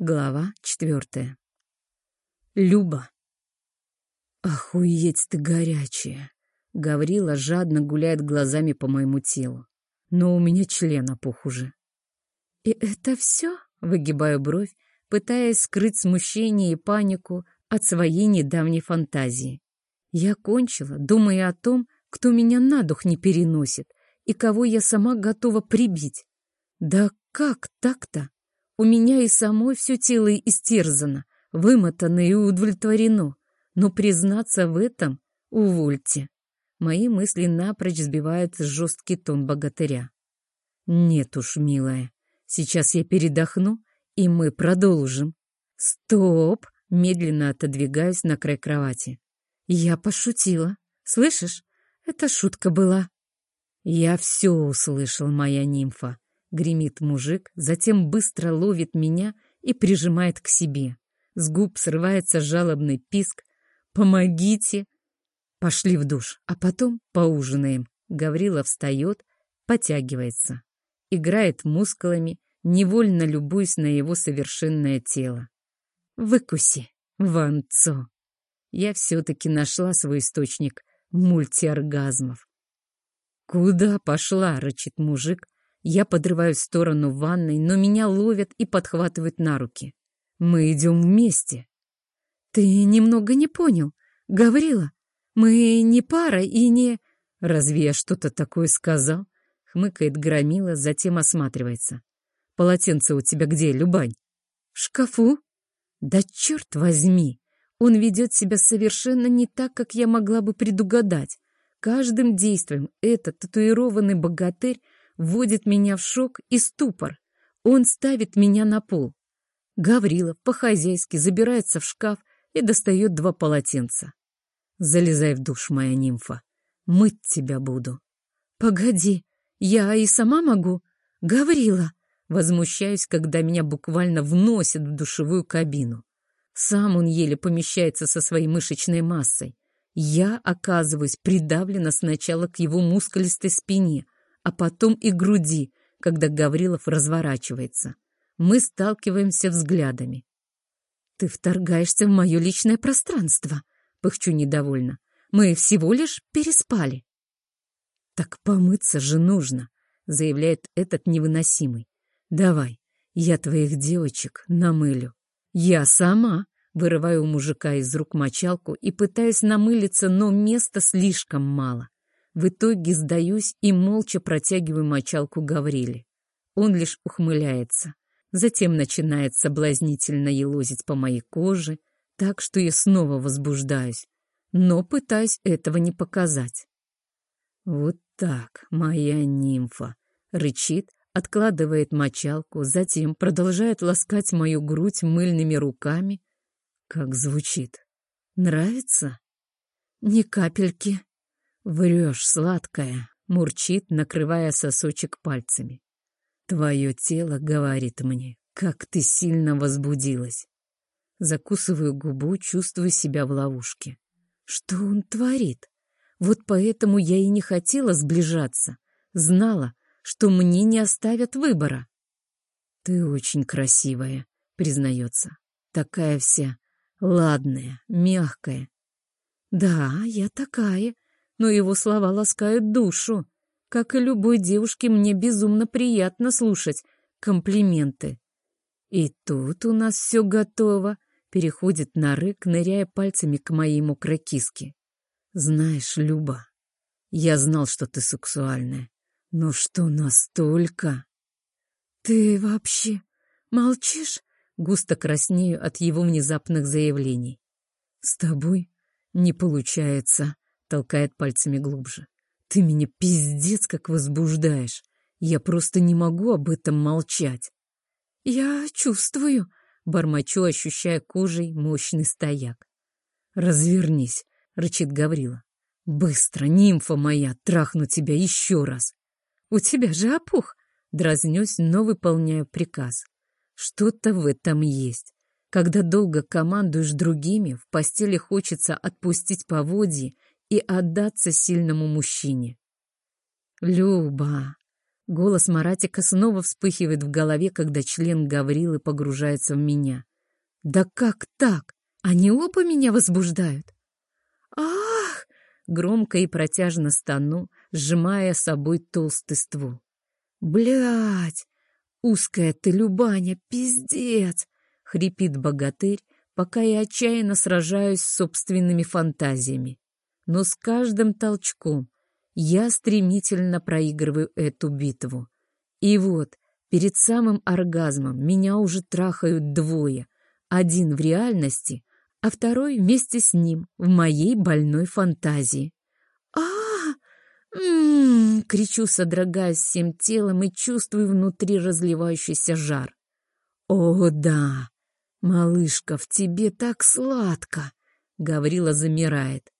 Глава четвертая. Люба. Охуеть ты горячая. Гаврила жадно гуляет глазами по моему телу. Но у меня член опух уже. И это все? Выгибаю бровь, пытаясь скрыть смущение и панику от своей недавней фантазии. Я кончила, думая о том, кто меня на дух не переносит и кого я сама готова прибить. Да как так-то? У меня и самой все тело истерзано, вымотано и удовлетворено. Но признаться в этом — увольте. Мои мысли напрочь сбивают жесткий тон богатыря. Нет уж, милая, сейчас я передохну, и мы продолжим. Стоп! Медленно отодвигаюсь на край кровати. Я пошутила. Слышишь? Это шутка была. Я все услышал, моя нимфа. Гремит мужик, затем быстро ловит меня и прижимает к себе. С губ срывается жалобный писк. «Помогите!» Пошли в душ, а потом поужинаем. Гаврила встает, потягивается. Играет мускулами, невольно любуясь на его совершенное тело. «Выкуси, Ванцо!» Я все-таки нашла свой источник мультиоргазмов. «Куда пошла?» — рычит мужик, я подрываюсь в сторону ванной, но меня ловят и подхватывают на руки. Мы идем вместе. Ты немного не понял. Говорила. Мы не пара и не... Разве я что-то такое сказал? Хмыкает Громила, затем осматривается. Полотенце у тебя где, Любань? В шкафу? Да черт возьми! Он ведет себя совершенно не так, как я могла бы предугадать. Каждым действием этот татуированный богатырь вводит меня в шок и ступор. Он ставит меня на пол. Гаврилов по-хозяйски забирается в шкаф и достает два полотенца. Залезай в душ, моя нимфа. Мыть тебя буду. Погоди, я и сама могу. Гаврила. Возмущаюсь, когда меня буквально вносят в душевую кабину. Сам он еле помещается со своей мышечной массой. Я оказываюсь придавлена сначала к его мускулистой спине, а потом и груди, когда Гаврилов разворачивается. Мы сталкиваемся взглядами. «Ты вторгаешься в мое личное пространство», — пыхчу недовольно. «Мы всего лишь переспали». «Так помыться же нужно», — заявляет этот невыносимый. «Давай, я твоих девочек намылю». «Я сама», — вырываю у мужика из рук мочалку и пытаюсь намылиться, но места слишком мало. В итоге сдаюсь и молча протягиваю мочалку Гавриле. Он лишь ухмыляется. Затем начинает соблазнительно елозить по моей коже, так что я снова возбуждаюсь, но пытаюсь этого не показать. «Вот так, моя нимфа!» — рычит, откладывает мочалку, затем продолжает ласкать мою грудь мыльными руками. Как звучит? Нравится? Ни капельки. «Врешь, сладкая», — мурчит, накрывая сосочек пальцами. «Твое тело говорит мне, как ты сильно возбудилась». Закусываю губу, чувствую себя в ловушке. Что он творит? Вот поэтому я и не хотела сближаться. Знала, что мне не оставят выбора. «Ты очень красивая», — признается. «Такая вся ладная, мягкая». «Да, я такая», но его слова ласкают душу. Как и любой девушке, мне безумно приятно слушать комплименты. И тут у нас все готово. Переходит на рык, ныряя пальцами к моей мокрой киске. Знаешь, Люба, я знал, что ты сексуальная. Но что настолько? Ты вообще молчишь? Густо краснею от его внезапных заявлений. С тобой не получается толкает пальцами глубже. Ты меня пиздец как возбуждаешь. Я просто не могу об этом молчать. Я чувствую, бормочу, ощущая кожей мощный стояк. Развернись, рычит Гаврила. Быстро, нимфа моя, трахну тебя еще раз. У тебя же опух, дразнюсь, но выполняю приказ. Что-то в этом есть. Когда долго командуешь другими, в постели хочется отпустить поводье и отдаться сильному мужчине. «Люба, Голос Маратика снова вспыхивает в голове, когда член Гаврилы погружается в меня. Да как так? Они оба меня возбуждают. Ах! Громко и протяжно стану, сжимая собой толстый ствол. Блять! Узкая ты, Любаня, пиздец! Хрипит богатырь, пока я отчаянно сражаюсь с собственными фантазиями. Но с каждым толчком я стремительно проигрываю эту битву. И вот, перед самым оргазмом меня уже трахают двое. Один в реальности, а второй вместе с ним в моей больной фантазии. а, -а, кричу, содрогаясь всем телом и чувствую внутри разливающийся жар. «О, да! Малышка, в тебе так сладко!» — Гаврила замирает.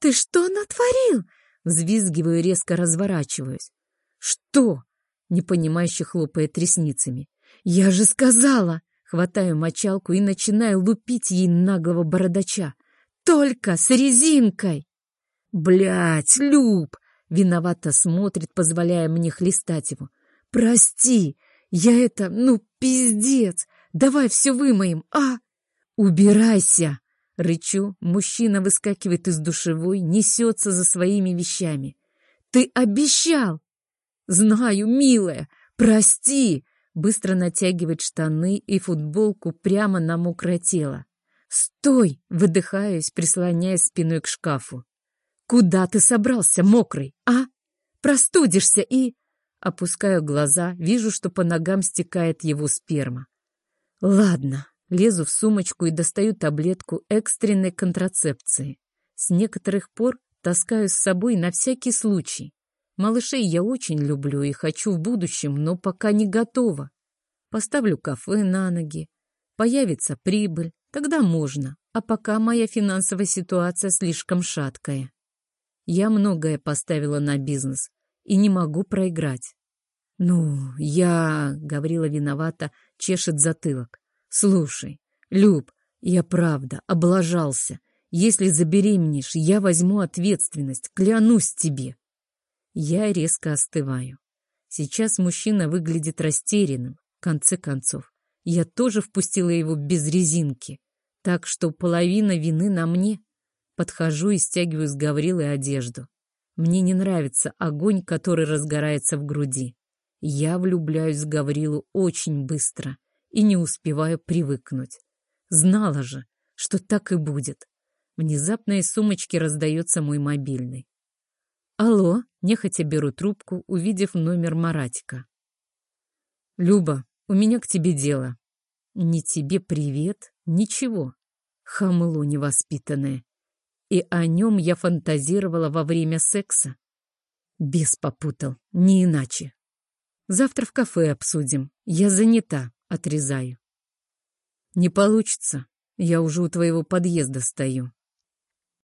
«Ты что натворил?» Взвизгиваю, резко разворачиваюсь. «Что?» — непонимающе хлопает ресницами. «Я же сказала!» Хватаю мочалку и начинаю лупить ей наглого бородача. «Только с резинкой!» Блять, Люб!» Виновато смотрит, позволяя мне хлестать его. «Прости! Я это... Ну, пиздец! Давай все вымоем, а?» «Убирайся!» Рычу, мужчина выскакивает из душевой, несется за своими вещами. «Ты обещал!» «Знаю, милая, прости!» Быстро натягивает штаны и футболку прямо на мокрое тело. «Стой!» — выдыхаюсь, прислоняясь спиной к шкафу. «Куда ты собрался, мокрый, а? Простудишься и...» Опускаю глаза, вижу, что по ногам стекает его сперма. «Ладно, Лезу в сумочку и достаю таблетку экстренной контрацепции. С некоторых пор таскаю с собой на всякий случай. Малышей я очень люблю и хочу в будущем, но пока не готова. Поставлю кафе на ноги. Появится прибыль, тогда можно. А пока моя финансовая ситуация слишком шаткая. Я многое поставила на бизнес и не могу проиграть. «Ну, я...» — Гаврила виновата, чешет затылок. Слушай, Люб, я правда облажался. Если забеременеешь, я возьму ответственность, клянусь тебе. Я резко остываю. Сейчас мужчина выглядит растерянным. В конце концов, я тоже впустила его без резинки. Так что половина вины на мне. Подхожу и стягиваю с Гаврилы одежду. Мне не нравится огонь, который разгорается в груди. Я влюбляюсь в Гаврилу очень быстро и не успеваю привыкнуть. Знала же, что так и будет. Внезапно из сумочки раздается мой мобильный. «Алло!» — нехотя беру трубку, увидев номер Маратика. «Люба, у меня к тебе дело». «Не тебе привет, ничего. Хамло невоспитанное. И о нем я фантазировала во время секса. Бес попутал, не иначе. Завтра в кафе обсудим. Я занята. Отрезаю. Не получится. Я уже у твоего подъезда стою.